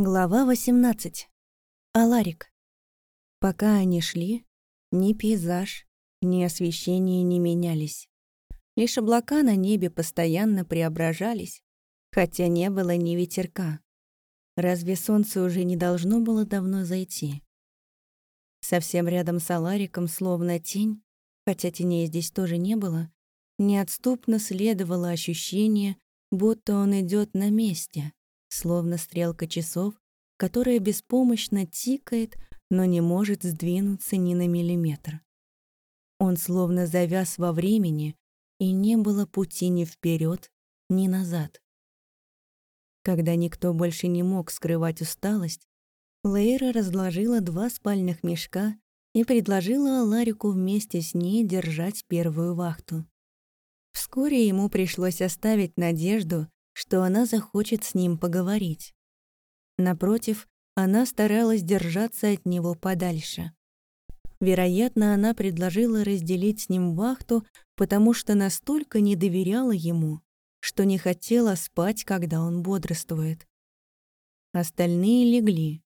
Глава 18. Аларик. Пока они шли, ни пейзаж, ни освещение не менялись. Лишь облака на небе постоянно преображались, хотя не было ни ветерка. Разве солнце уже не должно было давно зайти? Совсем рядом с Алариком, словно тень, хотя теней здесь тоже не было, неотступно следовало ощущение, будто он идет на месте — словно стрелка часов, которая беспомощно тикает, но не может сдвинуться ни на миллиметр. Он словно завяз во времени, и не было пути ни вперед, ни назад. Когда никто больше не мог скрывать усталость, Лейра разложила два спальных мешка и предложила Ларику вместе с ней держать первую вахту. Вскоре ему пришлось оставить надежду, что она захочет с ним поговорить. Напротив, она старалась держаться от него подальше. Вероятно, она предложила разделить с ним вахту, потому что настолько не доверяла ему, что не хотела спать, когда он бодрствует. Остальные легли.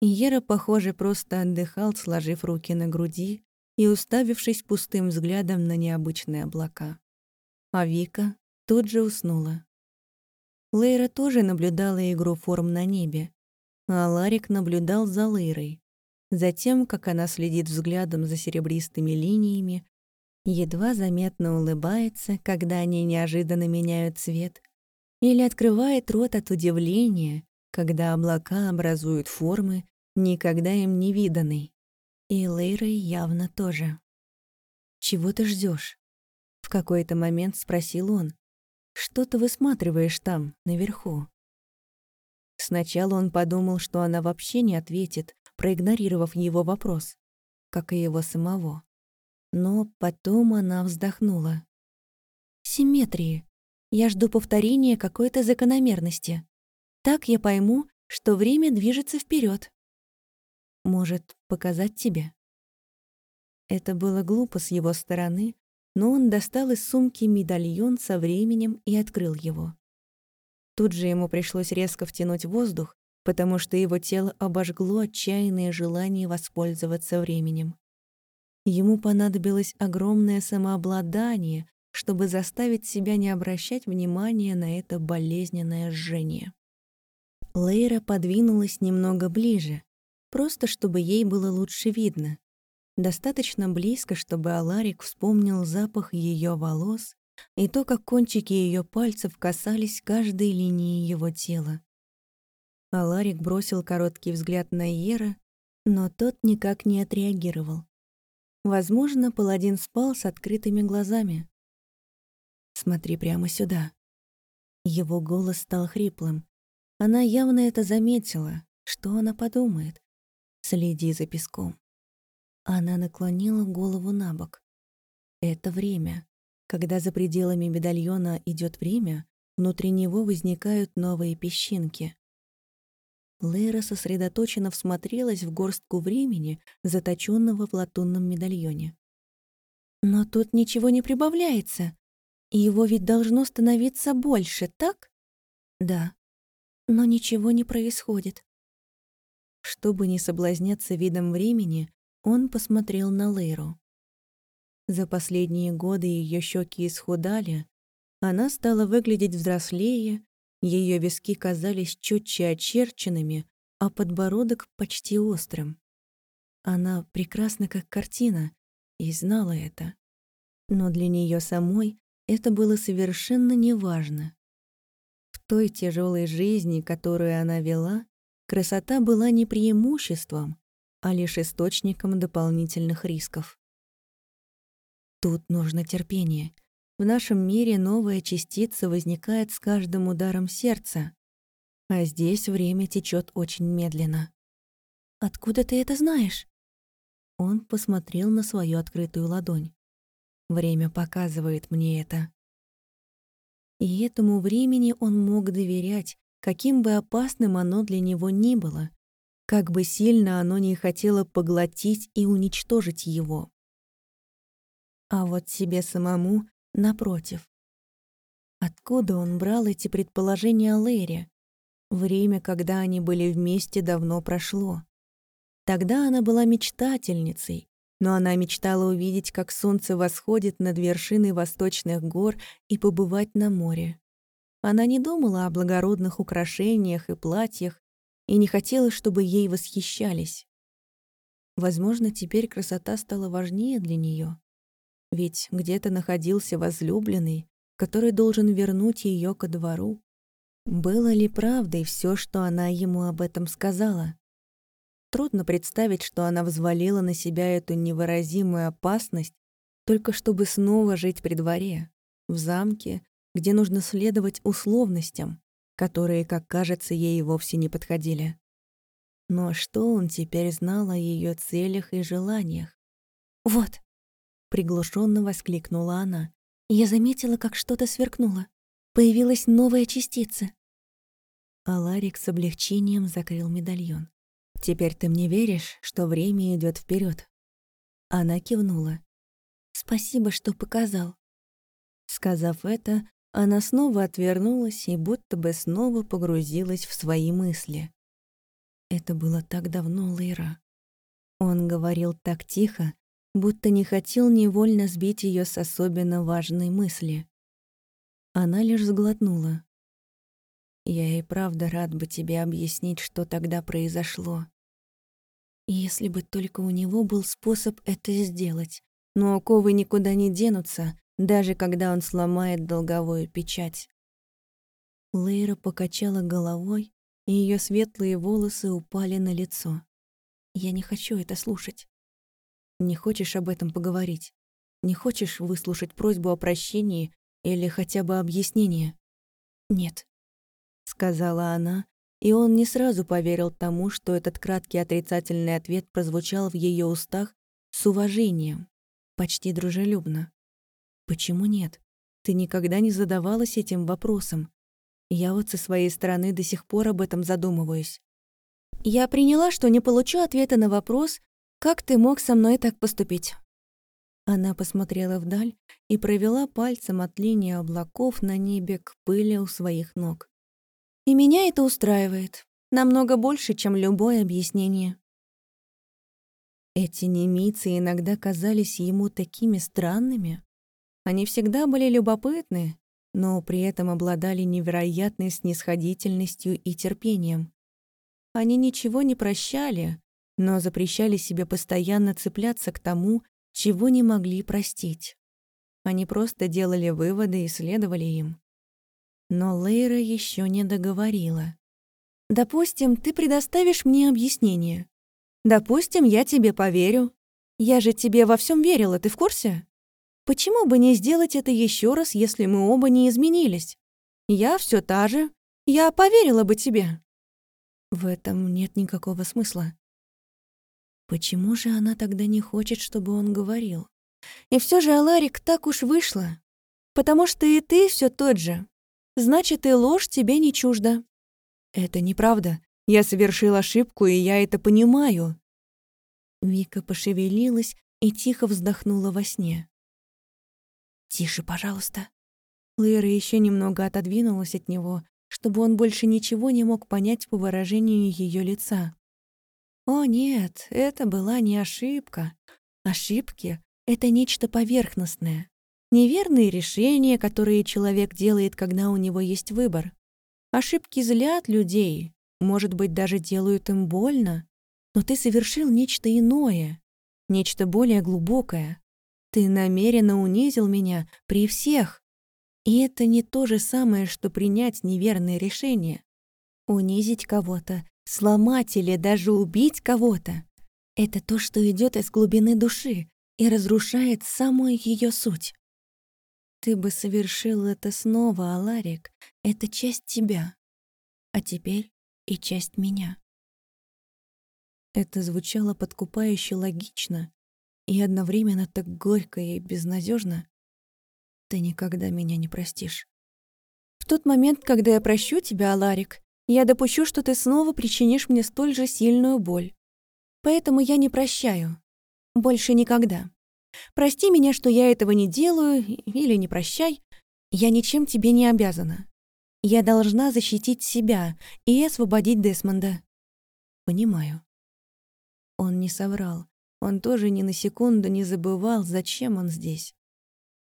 Ера, похоже, просто отдыхал, сложив руки на груди и уставившись пустым взглядом на необычные облака. А Вика тут же уснула. Лейра тоже наблюдала игру форм на небе, а Ларик наблюдал за Лейрой, затем, как она следит взглядом за серебристыми линиями, едва заметно улыбается, когда они неожиданно меняют цвет, или открывает рот от удивления, когда облака образуют формы, никогда им не виданной. И Лейрой явно тоже. «Чего ты ждешь? В какой-то момент спросил он, что ты высматриваешь там, наверху?» Сначала он подумал, что она вообще не ответит, проигнорировав его вопрос, как и его самого. Но потом она вздохнула. «Симметрии. Я жду повторения какой-то закономерности. Так я пойму, что время движется вперед. Может, показать тебе?» Это было глупо с его стороны, но он достал из сумки медальон со временем и открыл его. Тут же ему пришлось резко втянуть воздух, потому что его тело обожгло отчаянное желание воспользоваться временем. Ему понадобилось огромное самообладание, чтобы заставить себя не обращать внимания на это болезненное жжение. Лейра подвинулась немного ближе, просто чтобы ей было лучше видно, Достаточно близко, чтобы Аларик вспомнил запах ее волос и то, как кончики ее пальцев касались каждой линии его тела. Аларик бросил короткий взгляд на Ера, но тот никак не отреагировал. Возможно, паладин спал с открытыми глазами. «Смотри прямо сюда». Его голос стал хриплым. Она явно это заметила. Что она подумает? Следи за песком. Она наклонила голову на бок. Это время. Когда за пределами медальона идет время, внутри него возникают новые песчинки. Лейра сосредоточенно всмотрелась в горстку времени, заточенного в латунном медальоне. «Но тут ничего не прибавляется. Его ведь должно становиться больше, так?» «Да. Но ничего не происходит». Чтобы не соблазняться видом времени, он посмотрел на Лейру. За последние годы ее щеки исхудали, она стала выглядеть взрослее, ее виски казались четче очерченными, а подбородок почти острым. Она прекрасна как картина и знала это. Но для нее самой это было совершенно неважно. В той тяжелой жизни, которую она вела, красота была не преимуществом, а лишь источником дополнительных рисков. Тут нужно терпение. В нашем мире новая частица возникает с каждым ударом сердца, а здесь время течет очень медленно. «Откуда ты это знаешь?» Он посмотрел на свою открытую ладонь. Время показывает мне это. И этому времени он мог доверять, каким бы опасным оно для него ни было, как бы сильно оно не хотело поглотить и уничтожить его. А вот себе самому, напротив. Откуда он брал эти предположения о Лэре? Время, когда они были вместе, давно прошло. Тогда она была мечтательницей, но она мечтала увидеть, как солнце восходит над вершиной восточных гор и побывать на море. Она не думала о благородных украшениях и платьях и не хотела, чтобы ей восхищались. Возможно, теперь красота стала важнее для нее, ведь где-то находился возлюбленный, который должен вернуть ее ко двору. Было ли правдой все, что она ему об этом сказала? Трудно представить, что она взвалила на себя эту невыразимую опасность, только чтобы снова жить при дворе, в замке, где нужно следовать условностям, которые, как кажется, ей вовсе не подходили. Но что он теперь знал о ее целях и желаниях? «Вот!» — приглушенно воскликнула она. «Я заметила, как что-то сверкнуло. Появилась новая частица. А Ларик с облегчением закрыл медальон. «Теперь ты мне веришь, что время идет вперед? Она кивнула. «Спасибо, что показал». Сказав это, она снова отвернулась и будто бы снова погрузилась в свои мысли. Это было так давно, Лейра. Он говорил так тихо, будто не хотел невольно сбить ее с особенно важной мысли. Она лишь сглотнула. «Я и правда рад бы тебе объяснить, что тогда произошло. Если бы только у него был способ это сделать. Но оковы никуда не денутся, даже когда он сломает долговую печать». Лейра покачала головой, и ее светлые волосы упали на лицо. «Я не хочу это слушать. Не хочешь об этом поговорить? Не хочешь выслушать просьбу о прощении или хотя бы объяснение? «Нет», — сказала она, и он не сразу поверил тому, что этот краткий отрицательный ответ прозвучал в ее устах с уважением, почти дружелюбно. «Почему нет? Ты никогда не задавалась этим вопросом. Я вот со своей стороны до сих пор об этом задумываюсь. Я приняла, что не получу ответа на вопрос, как ты мог со мной так поступить. Она посмотрела вдаль и провела пальцем от линии облаков на небе к пыли у своих ног. «И меня это устраивает. Намного больше, чем любое объяснение». Эти немицы иногда казались ему такими странными. Они всегда были любопытны, но при этом обладали невероятной снисходительностью и терпением. Они ничего не прощали, но запрещали себе постоянно цепляться к тому, чего не могли простить. Они просто делали выводы и следовали им. Но Лейра еще не договорила. «Допустим, ты предоставишь мне объяснение. Допустим, я тебе поверю. Я же тебе во всем верила, ты в курсе? Почему бы не сделать это еще раз, если мы оба не изменились? Я все та же. Я поверила бы тебе». В этом нет никакого смысла. Почему же она тогда не хочет, чтобы он говорил? И все же, Аларик, так уж вышло. Потому что и ты все тот же. Значит, и ложь тебе не чужда. Это неправда. Я совершил ошибку, и я это понимаю. Вика пошевелилась и тихо вздохнула во сне. «Тише, пожалуйста». Лэра еще немного отодвинулась от него, чтобы он больше ничего не мог понять по выражению ее лица. О нет, это была не ошибка. Ошибки — это нечто поверхностное. Неверные решения, которые человек делает, когда у него есть выбор. Ошибки злят людей, может быть, даже делают им больно. Но ты совершил нечто иное, нечто более глубокое. Ты намеренно унизил меня при всех. И это не то же самое, что принять неверное решение. Унизить кого-то Сломать или даже убить кого-то — это то, что идет из глубины души и разрушает самую ее суть. Ты бы совершил это снова, Аларик. Это часть тебя. А теперь и часть меня. Это звучало подкупающе логично и одновременно так горько и безнадежно. Ты никогда меня не простишь. В тот момент, когда я прощу тебя, Аларик, я допущу, что ты снова причинишь мне столь же сильную боль. Поэтому я не прощаю. Больше никогда. Прости меня, что я этого не делаю, или не прощай. Я ничем тебе не обязана. Я должна защитить себя и освободить Десмонда. Понимаю. Он не соврал. Он тоже ни на секунду не забывал, зачем он здесь.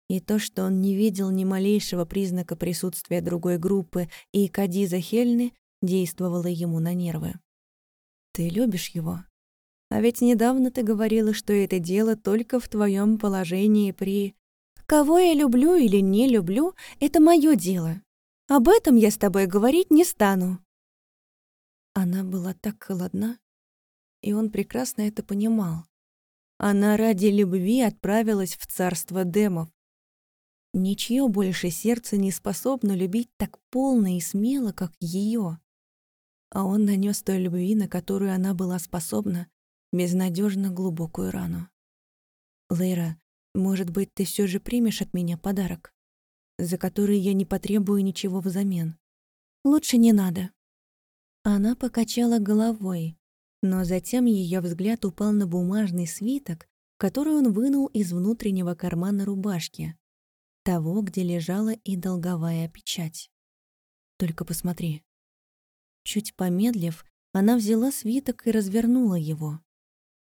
И то, что он не видел ни малейшего признака присутствия другой группы и Кадиза Хельны, действовало ему на нервы. «Ты любишь его? А ведь недавно ты говорила, что это дело только в твоем положении при...» «Кого я люблю или не люблю, это мое дело. Об этом я с тобой говорить не стану». Она была так холодна, и он прекрасно это понимал. Она ради любви отправилась в царство демов, Ничье больше сердце не способно любить так полно и смело, как ее. А он нанес той любви, на которую она была способна, безнадежно глубокую рану. Лейра, может быть, ты все же примешь от меня подарок, за который я не потребую ничего взамен. Лучше не надо. Она покачала головой, но затем ее взгляд упал на бумажный свиток, который он вынул из внутреннего кармана рубашки того, где лежала и долговая печать. Только посмотри. Чуть помедлив, она взяла свиток и развернула его.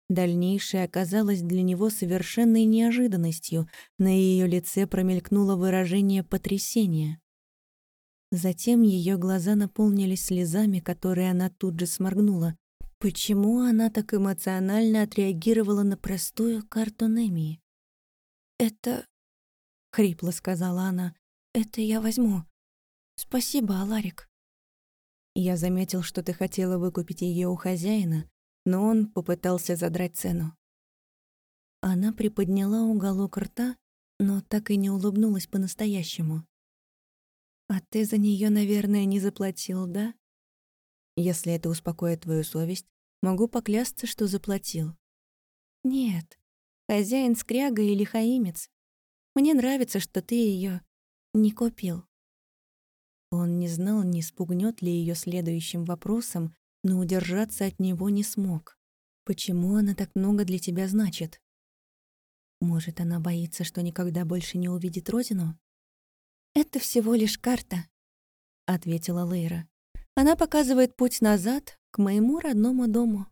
Дальнейшее оказалось для него совершенной неожиданностью, на ее лице промелькнуло выражение потрясения. Затем ее глаза наполнились слезами, которые она тут же сморгнула. Почему она так эмоционально отреагировала на простую карту Немии? «Это — хрипло сказала она. «Это я возьму. Спасибо, Аларик». Я заметил, что ты хотела выкупить ее у хозяина, но он попытался задрать цену. Она приподняла уголок рта, но так и не улыбнулась по-настоящему. «А ты за нее, наверное, не заплатил, да?» «Если это успокоит твою совесть, могу поклясться, что заплатил». «Нет, хозяин скряга или хаимец. Мне нравится, что ты ее не купил». Он не знал, не спугнет ли ее следующим вопросом, но удержаться от него не смог. «Почему она так много для тебя значит?» «Может, она боится, что никогда больше не увидит родину?» «Это всего лишь карта», — ответила Лейра. «Она показывает путь назад к моему родному дому».